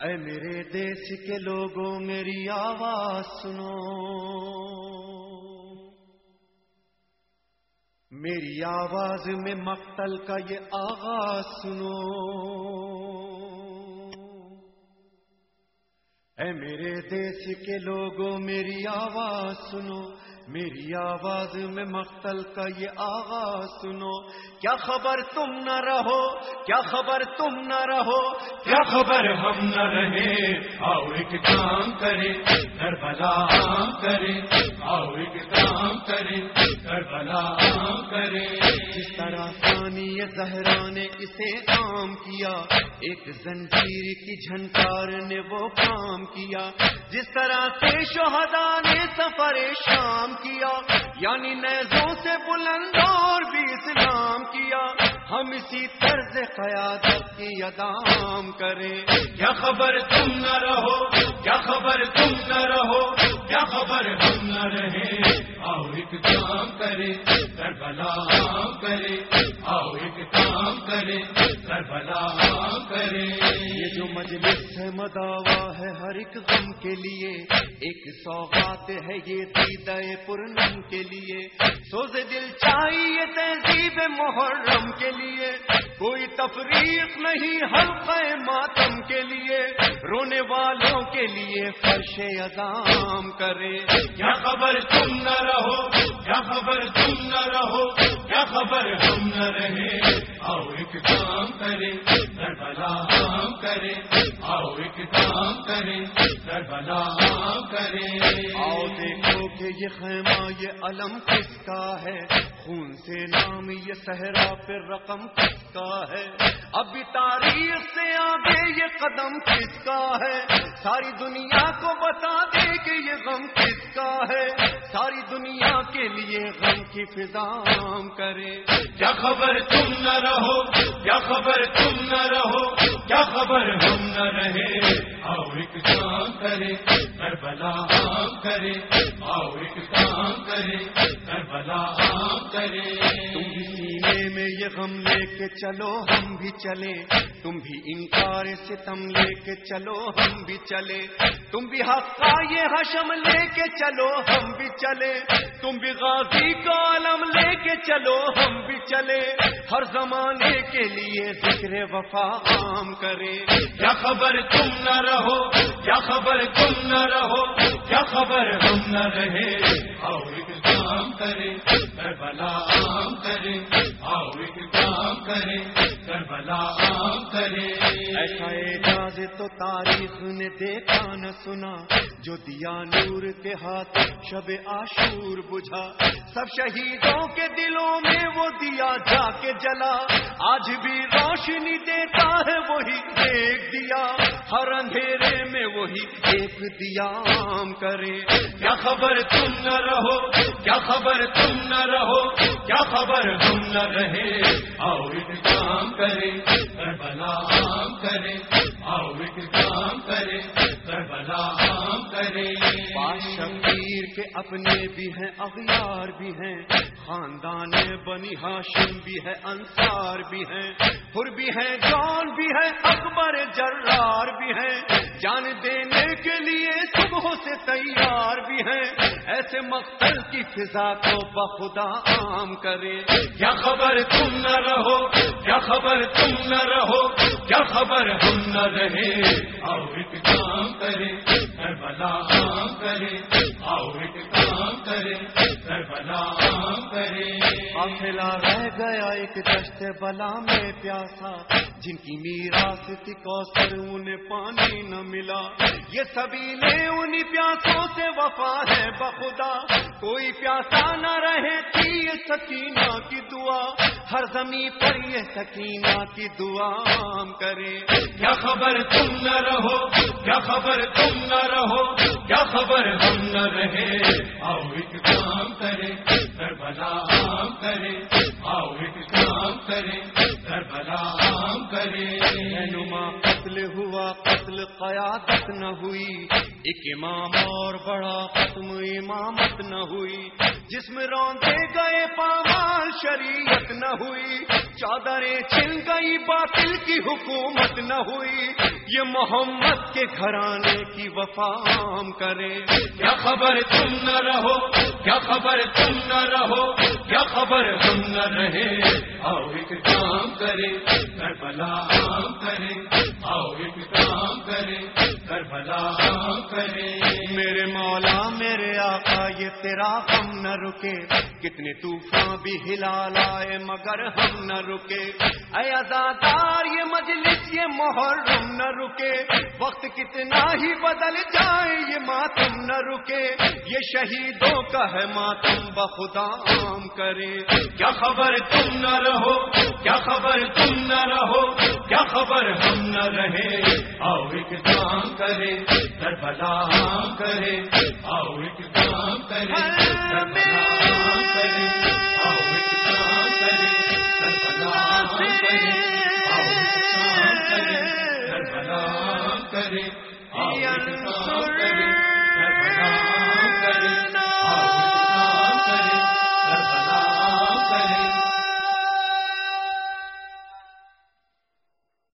اے میرے دیش کے لوگوں، میری آواز سنو۔ میری آواز میں مقتل کا یہ آغاز سنو۔ اے میرے دیش کے لوگوں، میری آواز سنو۔ میری آواز میں مقتل کا یہ آغاز سنو۔ کیا خبر تم نہ رہو؟ کیا خبر تم نہ رہو؟ کیا خبر ہم نہ رہے؟ آؤ ایک کام کرے کربلا عام کرے آؤ ایک کام کرے کربلا عام کرے جس طرح ثانی زہرا نے اسے عام کیا، ایک زنجیر کی جھنکار نے وہ کام کیا۔ جس طرح سے شہدا نے سفر شام کیا۔ یعنی نیزوں سے بلند اور بھی اسلام کیا۔ ہم اسی طرز قیادت کی ادام کریں۔ کیا خبر تم نہ رہو؟ کیا خبر تم نہ رہو؟ کیا خبر ہم نہ رہے آؤ ایک کام کرے کربلا کرے آؤ ایک کام کرے کربلا کرے۔ یہ جو مجلس ہے مداوا ہے ہر ایک غم کے لیے۔ ایک سوغات ہے یہ دیدہ پورنم کے لیے۔ سوز دل چاہیے تہذیب محرم کے لیے۔ کوئی تفریق نہیں حلقہ ماتم کے لیے۔ رونے والوں کے لیے فرش ازام کرے۔ کیا خبر تم نہ رہو؟ کیا خبر تم نہ رہو؟ کیا خبر ہم نہ رہے آؤ ایک کام کرے کربلا عام کرے آؤ ایک کام کرے کربلا عام کرے آؤ دیکھو کہ یہ خیمہ، یہ علم کس کا ہے؟ خون سے نام یہ صحرا پہ رقم کس کا ہے؟ ابھی تاریخ سے آگے یہ قدم کس کا ہے؟ ساری دنیا کو بتا دے کہ یہ غم کس کا ہے۔ ساری دنیا کے لیے غم کی فضا کرے۔ کیا خبر تم نہ رہو؟ کیا خبر تم نہ رہو؟ کیا خبر ہم نہ رہے؟ اور ایک کام کرے، کربلا ہم کرے، آؤ ایک کام کرے، کربلا عام کرے۔ تم بھی سینے میں یہ غم لے کے چلو، ہم بھی چلے۔ تم بھی انکار سے تم لے کے چلو، ہم بھی چلے۔ تم بھی حق کا یہ حشم لے کے چلو، ہم بھی چلے۔ تم بھی غازی کا عالم لے کے چلو، ہم بھی چلے، ہر زمانے کے لیے ذکر وفا عام کرے۔ کیا خبر تم نہ رہو کیا خبر تم نہ رہو کیا خبر ہم نہ رہے۔ آؤ ایک کام کرے، کربلا عام کرے۔ آؤ ایک کام کرے، کربلا عام کرے۔ ایسا اعجاز تو تاریخ نے دیکھا نہ سنا جو دیا نور کے ہاتھ شب آشور بجھا سب شہیدوں کے دلوں میں وہ دیا جا کے جلا آج بھی روشنی دیتا ہے وہی ایک دیا ہر اندھیرے میں وہی ایک دیا عام کرے کیا خبر تم نہ رہو کیا خبر تم نہ رہو کیا خبر ہم نہ رہے آؤ کام کرے، کربلا عام کرے آؤ کام کرے کربلا عام کرے شبیر کے اپنے بھی ہیں، اغیار بھی ہیں۔ خاندان بنی ہاشم بھی ہے انصار بھی ہیں۔ پھر بھی ہیں، جان بھی ہے اکبر جرار بھی ہیں۔ جان دینے کے لیے صبح سے تیار بھی ہیں۔ ایسے مقتل کی فضا کو بخدا عام کرے۔ کیا خبر تم نہ رہو؟ کیا خبر تم نہ رہو؟ کیا خبر ہم نہ رہے آؤ ایک کام کرے، کربلا عام کرے۔ آؤ ایک کام کرے، کربلا عام کرے۔ ملا رہ گیا، ایک دشت بلا میں پیاسا۔ جن کی میراث تھی کوثر، انہیں پانی نہ ملا۔ یہ سبھی نے انہی پیاسوں سے وفا ہے بخدا۔ کوئی پیاسا نہ رہے تھی یہ سکینہ کی دعا۔ ہر زمین پر یہ سکینہ کی دعا عام کرے کیا خبر تم نہ رہو؟ کیا خبر تم نہ رہو؟ کیا خبر ہم نہ رہے؟ آؤ ایک کام کرے کربلا کرے کرے کربلا عام کرے۔ نما قتل ہوا، قتل قیادت نہ ہوئی۔ ایک امام اور بڑا ختم امامت نہ ہوئی۔ جس میں روندے گئے پامال شریعت نہ ہوئی۔ چادریں چھن گئی باطل کی حکومت نہ ہوئی۔ یہ محمد کے گھرانے کی وفام کرے کیا خبر تم نہ رہو؟ کیا خبر تم نہ رہو؟ کیا خبر ہم نہ رہے؟ آؤ ایک کام کرے کربلا عام کرے آؤ ایک کام کرے کربلا عام کرے میرے مولا، میرے آقا یہ تیرا ہم نہ رکے۔ کتنے طوفان بھی ہلا لائے مگر ہم نہ رکے۔ اے ازادار یہ مجلس، یہ محرم نہ رکے۔ وقت کتنا ہی بدل جائے، یہ ماتم نہ رکے۔ یہ شہیدوں کا ہے ماتم، بخدا عام کرے۔ کیا خبر تم نہ رہو؟ کیا خبر تم نہ رہو؟ کیا خبر ہم نہ رہے؟ آؤ ایک کام کرے کربلا عام کرے۔ آؤ ایک کام کرے کرے